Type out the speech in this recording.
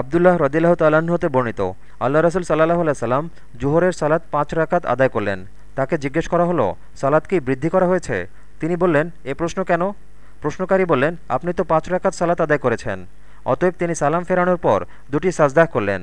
আবদুল্লাহ রদিল্লাহ তাল্লাহ্ন হতে বর্ণিত, আল্লাহ রসুল সাল্লাহ সাল্লাম জুহরের সালাত পাঁচ রাকাত আদায় করলেন। তাকে জিজ্ঞেস করা হলো সালাদ কি বৃদ্ধি করা হয়েছে? তিনি বললেন, এ প্রশ্ন কেন? প্রশ্নকারী বললেন, আপনি তো পাঁচ রাকাত সালাত আদায় করেছেন। অতএব তিনি সালাম ফেরানোর পর দুটি সাজদাহ করলেন।